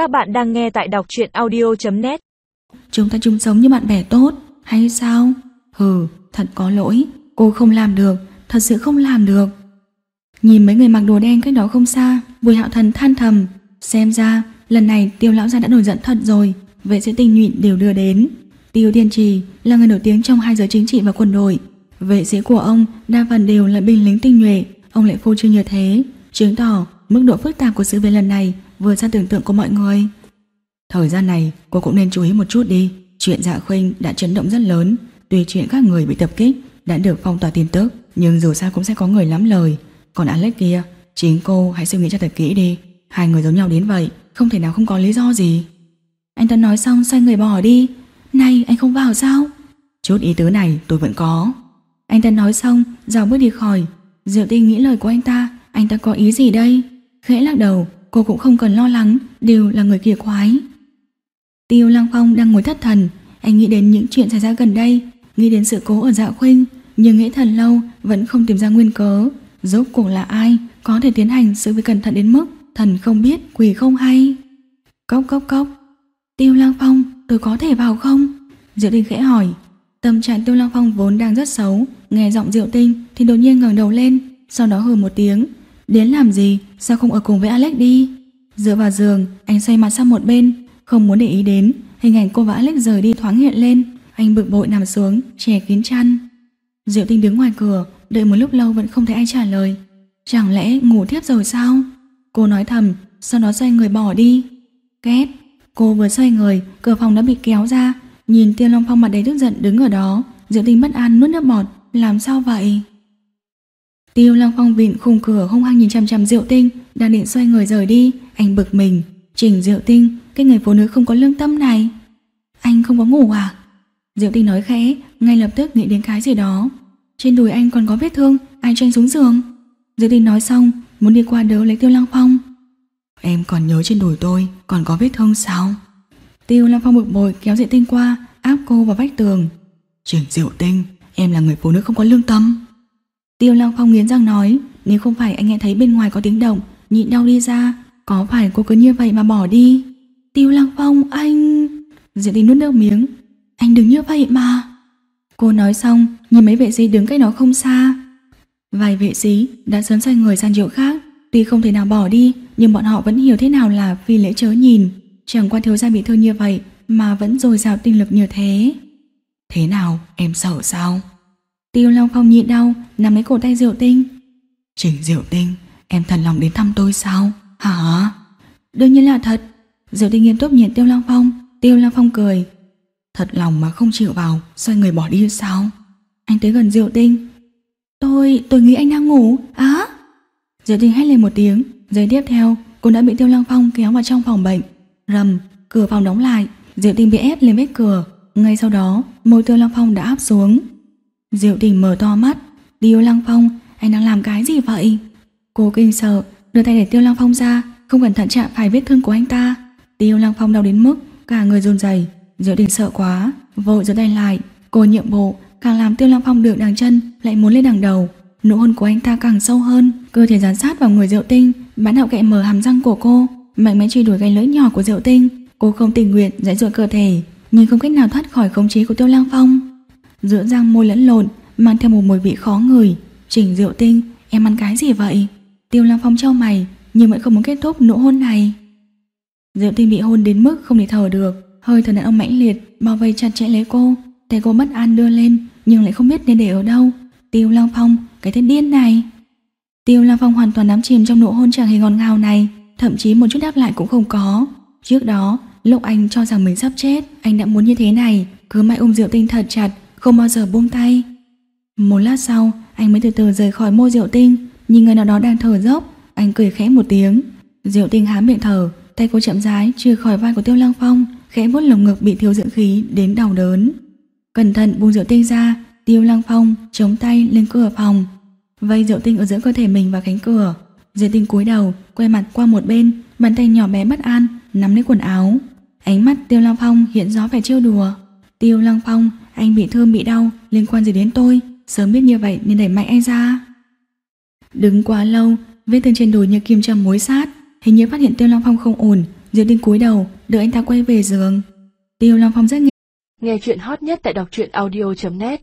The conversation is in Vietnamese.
Các bạn đang nghe tại đọc truyện audio.net Chúng ta chung sống như bạn bè tốt, Hay sao? Hừ, thật có lỗi. Cô không làm được, Thật sự không làm được. Nhìn mấy người mặc đồ đen cách đó không xa, Bùi hạo thần than thầm. Xem ra, lần này tiêu lão gia đã nổi giận thật rồi. Vệ sĩ tình nhụy đều đưa đến. Tiêu Tiên Trì là người nổi tiếng trong hai giới chính trị và quân đội. Vệ sĩ của ông đa phần đều là binh lính tinh nhuệ. Ông lại phô trương như thế. Chứng tỏ, mức độ phức tạp của sự việc lần này Vừa ra tưởng tượng của mọi người. Thời gian này, cô cũng nên chú ý một chút đi. Chuyện dạ khuynh đã chấn động rất lớn. Tuy chuyện các người bị tập kích Đã được phong tỏa tin tức, Nhưng dù sao cũng sẽ có người lắm lời. Còn Alex kia, Chính cô hãy suy nghĩ cho thật kỹ đi. Hai người giống nhau đến vậy, Không thể nào không có lý do gì. Anh ta nói xong, xoay người bỏ đi. Này, anh không vào sao? Chút ý tứ này tôi vẫn có. Anh ta nói xong dào bước đi khỏi. Diệu tinh nghĩ lời của anh ta Anh ta có ý gì đây? Khẽ lắc đầu cô cũng không cần lo lắng, Đều là người kỳ quái. Tiêu Lăng Phong đang ngồi thất thần, Anh nghĩ đến những chuyện xảy ra gần đây, Nghĩ đến sự cố ở dạ khuynh, Nhưng nghĩ thần lâu, vẫn không tìm ra nguyên cớ. Rốt cuộc là ai, Có thể tiến hành sự việc cẩn thận đến mức Thần không biết, quỷ không hay? Cốc cốc cốc. Tiêu Lăng Phong, tôi có thể vào không? Diệu Tinh khẽ hỏi. Tâm trạng Tiêu Lăng Phong vốn đang rất xấu, Nghe giọng Diệu Tinh thì đột nhiên ngẩng đầu lên, Sau đó hừ một tiếng. Đến làm gì? Sao không ở cùng với Alex đi? Dựa vào giường, anh xoay mặt sang một bên, Không muốn để ý đến. Hình ảnh cô và Alex rời đi thoáng hiện lên. Anh bực bội nằm xuống, che kín chăn. Diệu Tinh đứng ngoài cửa, Đợi một lúc lâu vẫn không thấy ai trả lời. Chẳng lẽ ngủ tiếp rồi sao? Cô nói thầm, Sau đó xoay người bỏ đi. Két, Cô vừa xoay người, Cửa phòng đã bị kéo ra. Nhìn Tiêu Long Phong mặt đầy tức giận đứng ở đó. Diệu Tinh bất an nuốt nước bọt, Làm sao vậy? Tiêu Long Phong vịn khung cửa hung hăng nhìn chằm chằm Diệu Tinh Đang định xoay người rời đi. Anh bực mình. Trình Diệu Tinh Cái người phụ nữ không có lương tâm này. Anh không có ngủ à? Diệu Tinh nói khẽ Ngay lập tức nghĩ đến cái gì đó. Trên đùi anh còn có vết thương Ai cho anh xuống giường? Diệu Tinh nói xong Muốn đi qua đỡ lấy Tiêu Long Phong. Em còn nhớ trên đùi tôi Còn có vết thương sao? Tiêu Long Phong bực bội kéo Diệu Tinh qua Áp cô vào vách tường. Trình Diệu Tinh Em là người phụ nữ không có lương tâm Tiêu Lăng Phong nghiến răng nói, Nếu không phải anh nghe thấy bên ngoài có tiếng động, Nhịn đau đi ra, Có phải cô cứ như vậy mà bỏ đi? Tiêu Lăng Phong, anh Diệp Tinh nuốt nước miếng, Anh đừng như vậy mà. Cô nói xong, nhìn mấy vệ sĩ đứng cách đó không xa. Vài vệ sĩ đã sớm xoay người sang chỗ khác, Tuy không thể nào bỏ đi, Nhưng bọn họ vẫn hiểu thế nào là phi lễ chớ nhìn. Chẳng qua thiếu gia bị thương như vậy Mà vẫn dồi dào tinh lực như thế. Thế nào, em sợ sao? Tiêu Long Phong nhịn đau Nắm lấy cổ tay Diệu Tinh. Trình Diệu Tinh Em thật lòng đến thăm tôi sao? Hả? Đương nhiên là thật. Diệu Tinh nghiêm túc nhìn Tiêu Long Phong. Tiêu Long Phong cười. Thật lòng mà không chịu vào Xoay người bỏ đi sao? Anh tới gần Diệu Tinh. Tôi, tôi nghĩ anh đang ngủ. Á Diệu Tinh hét lên một tiếng. Giây tiếp theo cô đã bị Tiêu Long Phong kéo vào trong phòng bệnh. Rầm, cửa phòng đóng lại. Diệu Tinh bị ép lên vết cửa. Ngay sau đó môi Tiêu Long Phong đã áp xuống Diệu đình mở to mắt. Tiêu Lăng Phong, Anh đang làm cái gì vậy? Cô kinh sợ, Đưa tay để Tiêu Lăng Phong ra, Không cẩn thận chạm phải vết thương của anh ta. Tiêu Lăng Phong đau đến mức Cả người run rẩy. Diệu đình sợ quá, Vội giơ tay lại. Cô nhiệm bộ Càng làm Tiêu Lăng Phong được đằng chân, Lại muốn lên đằng đầu. Nụ hôn của anh ta càng sâu hơn. Cơ thể dán sát vào người Diệu tinh Bán hậu kẹ mở hàm răng của cô. Mạnh mẽ truy đuổi cái lưỡi nhỏ của Diệu tinh. Cô không tình nguyện giải dụa cơ thể, Nhưng không cách nào thoát khỏi khống chế của Tiêu Lăng Phong giữa răng môi lẫn lộn mang theo một mùi vị khó ngửi. Trình Diệu Tinh, em ăn cái gì vậy? Tiêu Lăng Phong trao mày, nhưng vẫn không muốn kết thúc nụ hôn này. Diệu Tinh bị hôn đến mức không thể thở được, hơi thở đàn ông mãnh liệt bao vây chặt chẽ lấy cô, tay cô bất an đưa lên, nhưng lại không biết nên để ở đâu. Tiêu Lăng Phong, cái tên điên này. Tiêu Lăng Phong hoàn toàn đắm chìm trong nụ hôn chẳng hề ngọt ngào này, thậm chí một chút đáp lại cũng không có. Trước đó, lúc anh cho rằng mình sắp chết, anh đã muốn như thế này, cứ mãi ôm Diệu Tinh thật chặt, không bao giờ buông tay. Một lát sau, anh mới từ từ rời khỏi môi Diệu Tinh, nhìn người nào đó đang thở dốc, anh cười khẽ một tiếng. Diệu Tinh há miệng thở, tay cô chậm rãi chưa khỏi vai của Tiêu Lăng Phong, khẽ vuốt lồng ngực bị thiếu dưỡng khí đến đau đớn. Cẩn thận buông Diệu Tinh ra, Tiêu Lăng Phong chống tay lên cửa phòng, vây Diệu Tinh ở giữa cơ thể mình và cánh cửa. Diệu Tinh cúi đầu, quay mặt qua một bên, bàn tay nhỏ bé bất an nắm lấy quần áo. Ánh mắt Tiêu Lăng Phong hiện rõ vẻ trêu đùa. Tiêu Lăng Phong anh bị thương bị đau, liên quan gì đến tôi? Sớm biết như vậy nên đẩy mạnh anh ra. Đứng quá lâu, vết thương trên đùi như kim châm mối sát, hình như phát hiện Tiêu Long Phong không ổn, Diệp Linh cúi đầu, đợi anh ta quay về giường. Tiêu Long Phong rất nghe. Nghe chuyện hot nhất tại đọc truyện audio.net